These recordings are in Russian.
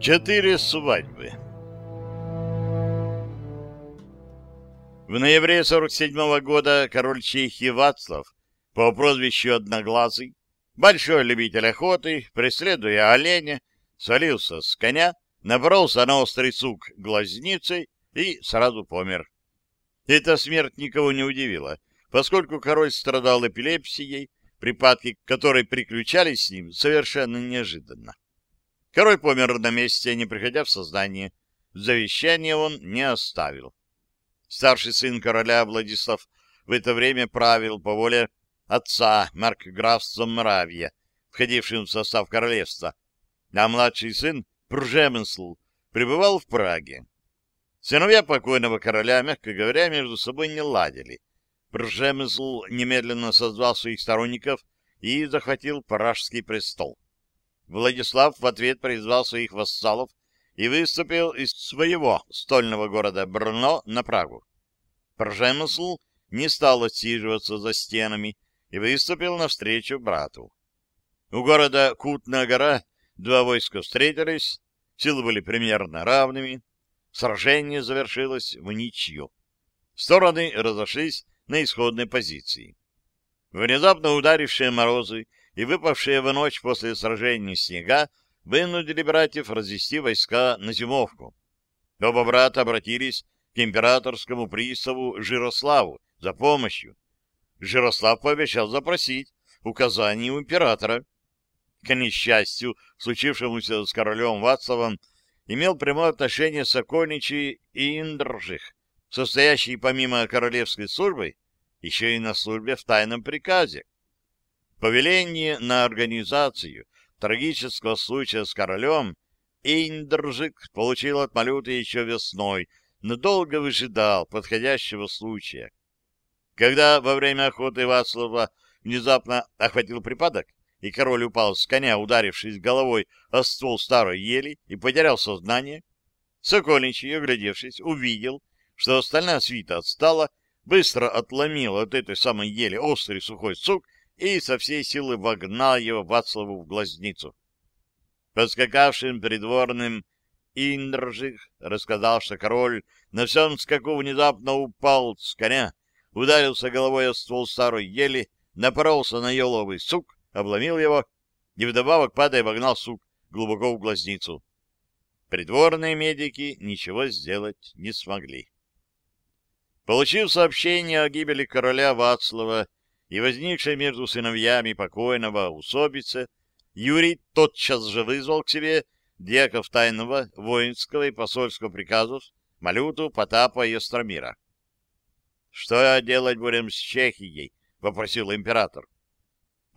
Четыре свадьбы. В ноябре 47 -го года король Чехии Вацлав по прозвищу Одноглазый, большой любитель охоты, преследуя оленя, свалился с коня, набрался на острый сук глазницей и сразу помер. Эта смерть никого не удивила, поскольку король страдал эпилепсией, припадки которой приключались с ним совершенно неожиданно. Король помер на месте, не приходя в сознание. Завещание он не оставил. Старший сын короля Владислав в это время правил по воле отца маркграфства Моравия, входившим в состав королевства, а младший сын Пржемысл пребывал в Праге. Сыновья покойного короля, мягко говоря, между собой не ладили. Пржемысл немедленно созвал своих сторонников и захватил Пражский престол. Владислав в ответ призвал своих вассалов и выступил из своего стольного города Брно на Прагу. Пржемысл не стал отсиживаться за стенами и выступил навстречу брату. У города Кутная гора два войска встретились, силы были примерно равными, сражение завершилось в ничью. Стороны разошлись на исходной позиции. Внезапно ударившие морозы и выпавшие в ночь после сражения снега вынудили братьев развести войска на зимовку. Оба брата обратились к императорскому приставу Жирославу за помощью. Жирослав пообещал запросить указаний у императора. К несчастью, случившемуся с королем Вацлавом, имел прямое отношение Сокольничий и Индржих, состоящий помимо королевской службы еще и на службе в тайном приказе. Повеление на организацию трагического случая с королем Эйндржик получил от Малюты еще весной, но долго выжидал подходящего случая. Когда во время охоты Вацлава внезапно охватил припадок, и король упал с коня, ударившись головой о ствол старой ели, и потерял сознание, Сокольничий, оглядевшись, увидел, что остальная свита отстала, быстро отломил от этой самой ели острый сухой сук и со всей силы вогнал его Вацлаву в глазницу. Подскакавшим придворным Индржих рассказал, что король на всем скаку внезапно упал с коня, ударился головой о ствол старой ели, напоролся на еловый сук, обломил его и вдобавок, падая, вогнал сук глубоко в глазницу. Придворные медики ничего сделать не смогли. Получив сообщение о гибели короля Вацлава, и возникшей между сыновьями покойного усобице, Юрий тотчас же вызвал к себе дьяков тайного воинского и посольского приказов Малюту, Потапа и Остромира. — Что делать будем с Чехией? — вопросил император. —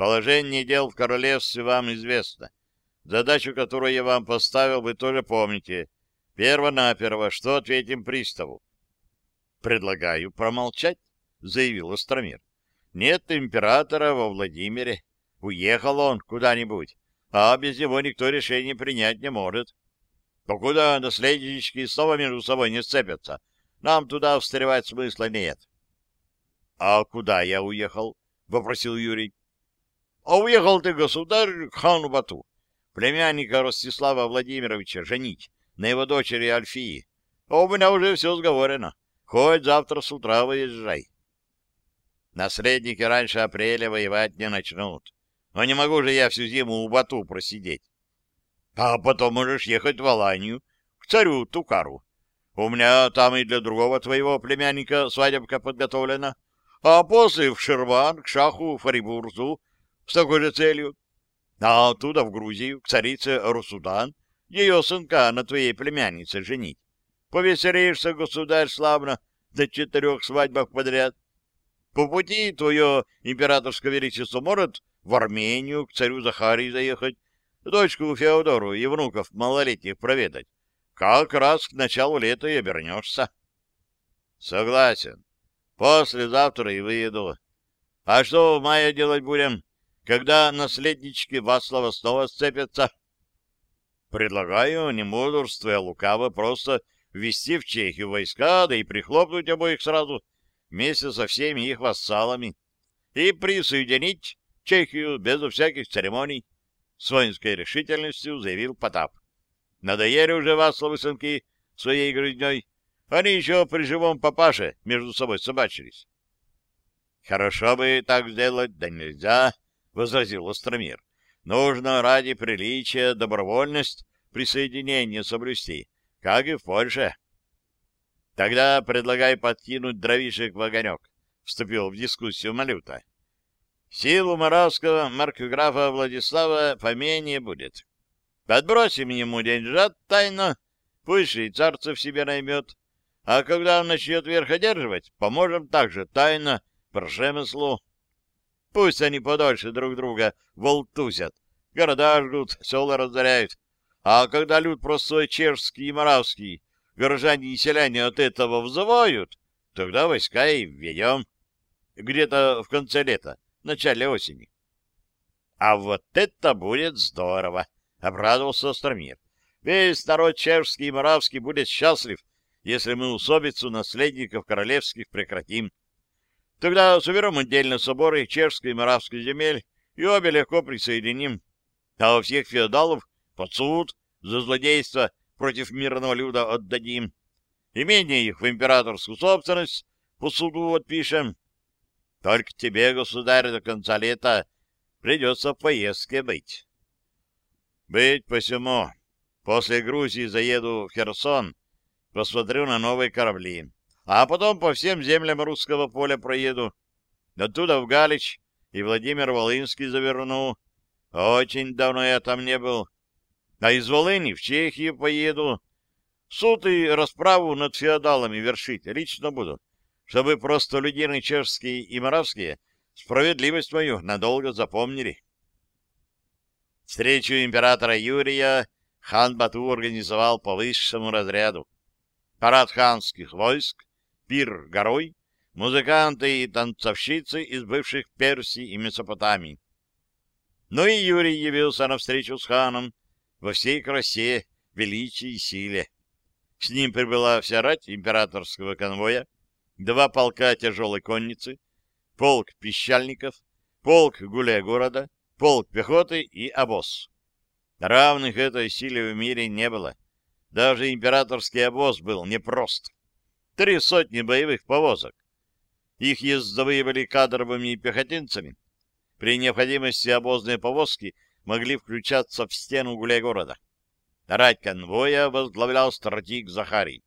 Положение дел в королевстве вам известно. Задачу, которую я вам поставил, вы тоже помните. Перво-наперво, что ответим приставу? — Предлагаю промолчать, — заявил Остромир. Нет императора во Владимире. Уехал он куда-нибудь, а без него никто решение принять не может. Покуда наследнички снова между собой не сцепятся, нам туда встревать смысла нет. — А куда я уехал? — вопросил Юрий. — А уехал ты, государь, к хану Бату, племянника Ростислава Владимировича, женить на его дочери Альфии. А у меня уже все сговорено. Хоть завтра с утра выезжай. Наследники раньше апреля воевать не начнут. Но не могу же я всю зиму у Бату просидеть. А потом можешь ехать в Аланию, к царю Тукару. У меня там и для другого твоего племянника свадебка подготовлена. А после в Шерван, к шаху Фарибурзу с такой же целью. А оттуда в Грузию, к царице Русудан, ее сынка на твоей племяннице женить. Повеселишься, государь, славно, до четырех свадьбах подряд. По пути твое императорское величество может в Армению к царю Захарии заехать, дочку Феодору и внуков малолетних проведать. Как раз к началу лета и обернешься. Согласен. Послезавтра и выеду. А что в мае делать будем, когда наследнички Васлава снова сцепятся? Предлагаю, не мудрствуя лукаво, просто ввести в Чехию войска, да и прихлопнуть обоих сразу вместе со всеми их вассалами и присоединить Чехию безо всяких церемоний, с воинской решительностью заявил Потап. Надоели уже Васловы сынки своей грызней, они еще при живом папаше между собой собачились. — Хорошо бы так сделать, да нельзя, — возразил Остромир. — Нужно ради приличия добровольность присоединения соблюсти, как и в Польше. — Тогда предлагай подкинуть дровишек в огонек, — вступил в дискуссию Малюта. — Силу Моравского маркграфа Владислава поменее будет. Подбросим ему деньжат тайно, пусть швейцарцев себе наймет, а когда он начнет верх одерживать, поможем также тайно прошемыслу. Пусть они подольше друг друга волтузят, города жгут, села разоряют. А когда люд простой чешский и моравский, горожане и селяне от этого взывают, тогда войска и введем. Где-то в конце лета, начале осени. — А вот это будет здорово! — обрадовался Остромир. — Весь народ чешский и моравский будет счастлив, если мы усобицу наследников королевских прекратим. Тогда соберем отдельно соборы чешской и моравской земель и обе легко присоединим. А у всех феодалов под суд за злодейство против мирного люда отдадим. Имение их в императорскую собственность по суду отпишем. Только тебе, государь, до конца лета придется в поездке быть. Быть посему. После Грузии заеду в Херсон, посмотрю на новые корабли а потом по всем землям русского поля проеду. Оттуда в Галич и Владимир Волынский заверну. Очень давно я там не был. А из Волыни в Чехию поеду. Суд и расправу над феодалами вершить лично буду, чтобы просто людины чешские и моравские справедливость мою надолго запомнили. Встречу императора Юрия хан Бату организовал по высшему разряду. Парад ханских войск пир горой, музыканты и танцовщицы из бывших Персии и Месопотамии. Но и Юрий явился на встречу с ханом во всей красе, величии и силе. С ним прибыла вся рать императорского конвоя, два полка тяжелой конницы, полк пищальников, полк гуляя-города, полк пехоты и обоз. Равных этой силе в мире не было. Даже императорский обоз был непрост три сотни боевых повозок. Их ездовые были кадровыми пехотинцами. При необходимости обозные повозки могли включаться в стену гуляй-города. Рать конвоя возглавлял стратег Захарий.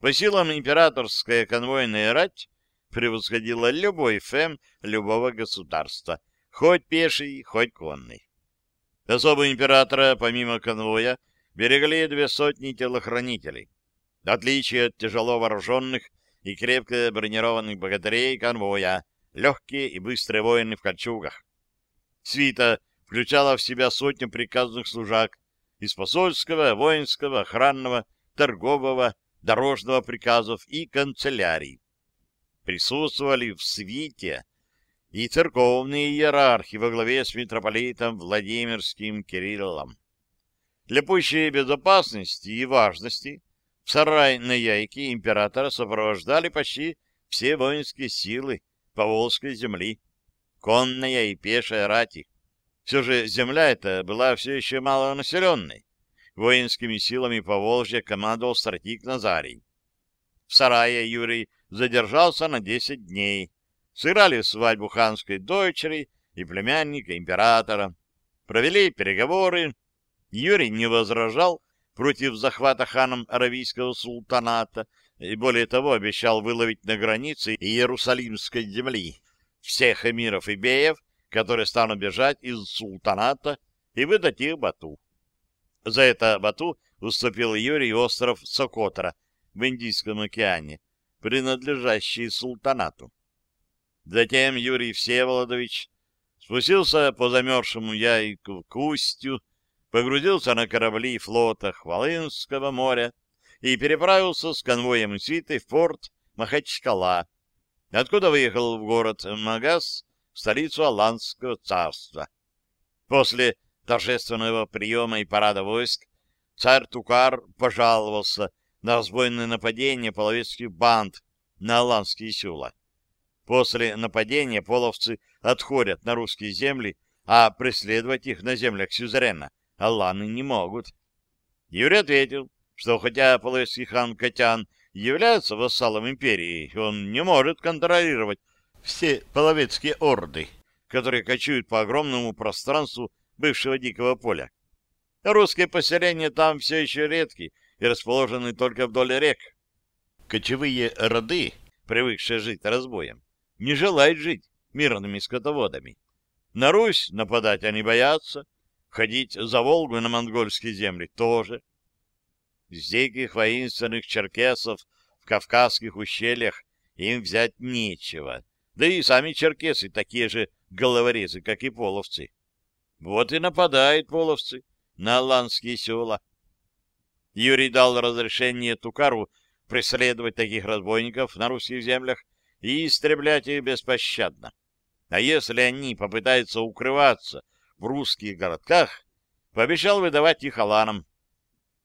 По силам императорская конвойная рать превосходила любой фем любого государства, хоть пеший, хоть конный. Особо императора, помимо конвоя, берегли две сотни телохранителей. В отличие от тяжело вооруженных и крепко бронированных богатырей конвоя, легкие и быстрые воины в кольчугах. Свита включала в себя сотню приказных служак из посольского, воинского, охранного, торгового, дорожного приказов и канцелярий. Присутствовали в свите и церковные иерархи во главе с митрополитом Владимирским Кириллом. Для пущей безопасности и важности в сарай на яйке императора сопровождали почти все воинские силы Поволжской земли, конная и пешая рати. Все же земля эта была все еще малонаселенной. Воинскими силами Поволжья командовал стратик Назарий. В сарае Юрий задержался на десять дней. Сыграли свадьбу ханской дочери и племянника императора. Провели переговоры. Юрий не возражал, против захвата ханом Аравийского султаната и, более того, обещал выловить на границе Иерусалимской земли всех эмиров и беев, которые станут бежать из султаната, и выдать их Бату. За это Бату уступил Юрий остров Сокотра в Индийском океане, принадлежащий султанату. Затем Юрий Всеволодович спустился по замерзшему яйку к устью, погрузился на корабли флота Хвалынского моря и переправился с конвоем и свитой в порт Махачкала, откуда выехал в город Магаз, столицу Аланского царства. После торжественного приема и парада войск царь Тукар пожаловался на разбойное нападение половецких банд на аланские села. После нападения половцы отходят на русские земли, а преследовать их на землях сюзерена аланы не могут. Юрий ответил, что хотя половецкий хан Катян является вассалом империи, он не может контролировать все половецкие орды, которые кочуют по огромному пространству бывшего дикого поля. Русские поселения там все еще редки и расположены только вдоль рек. Кочевые роды, привыкшие жить разбоем, не желают жить мирными скотоводами. На Русь нападать они боятся, ходить за Волгу на монгольские земли тоже. С диких воинственных черкесов в Кавказских ущельях им взять нечего, да и сами черкесы такие же головорезы, как и половцы. Вот и нападают половцы на аланские села. Юрий дал разрешение Тукару преследовать таких разбойников на русских землях и истреблять их беспощадно. А если они попытаются укрываться в русских городках, пообещал выдавать их аланам.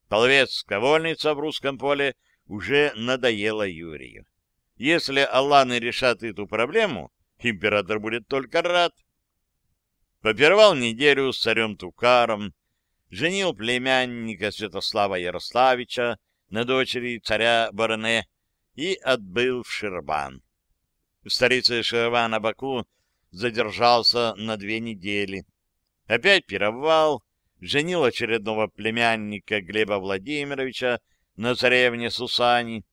Половецкая вольница в русском поле уже надоела Юрию. Если аланы решат эту проблему, император будет только рад. Попировал неделю с царем Тукаром, женил племянника Святослава Ярославича на дочери царя Баране и отбыл в Шербан. В столице Шербана Баку задержался на две недели. Опять пировал, женил очередного племянника Глеба Владимировича на царевне Сусани,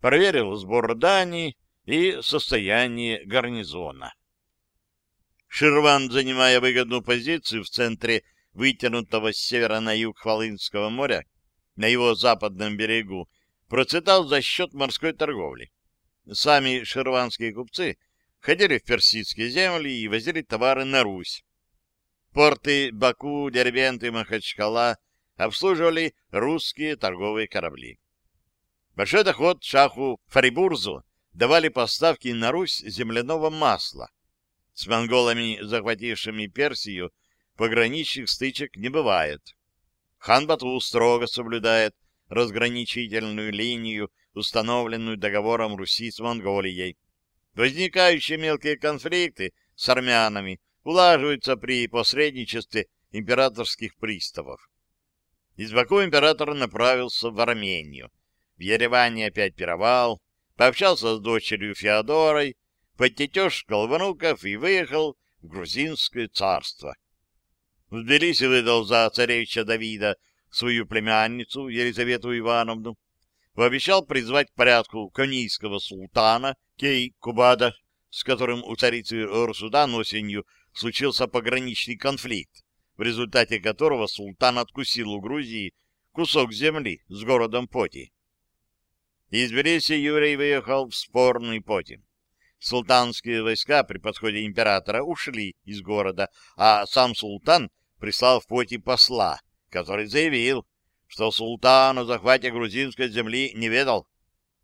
проверил сбор дани и состояние гарнизона. Ширван, занимая выгодную позицию в центре вытянутого с севера на юг Хвалынского моря, на его западном берегу, процветал за счет морской торговли. Сами ширванские купцы ходили в персидские земли и возили товары на Русь. Порты Баку, Дербент и Махачкала обслуживали русские торговые корабли. Большой доход шаху Фарибурзу давали поставки на Русь земляного масла. С монголами, захватившими Персию, пограничных стычек не бывает. Хан Бату строго соблюдает разграничительную линию, установленную договором Руси с Монголией. Возникающие мелкие конфликты с армянами улаживаются при посредничестве императорских приставов. Из Баку император направился в Армению. В Ереване опять пировал, пообщался с дочерью Феодорой, подтетешкал внуков и выехал в грузинское царство. В Тбилиси выдал за царевича Давида свою племянницу Елизавету Ивановну, пообещал призвать к порядку конийского султана Кей-Кубада, с которым у царицы Орсудан осенью случился пограничный конфликт, в результате которого султан откусил у Грузии кусок земли с городом Поти. Из Тбилиси Юрий выехал в спорный Поти. Султанские войска при подходе императора ушли из города, а сам султан прислал в Поти посла, который заявил, что султан о захвате грузинской земли не ведал.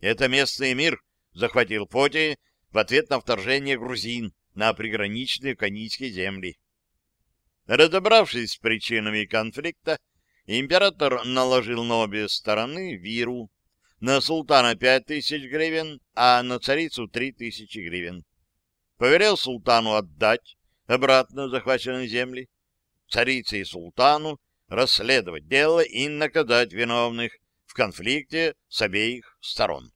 Это местный мир захватил Поти в ответ на вторжение грузин на приграничные канийские земли. Разобравшись с причинами конфликта, император наложил на обе стороны виру, на султана пять тысяч гривен, а на царицу три тысячи гривен. Поверил султану отдать обратно захваченные земли, царице и султану расследовать дело и наказать виновных в конфликте с обеих сторон.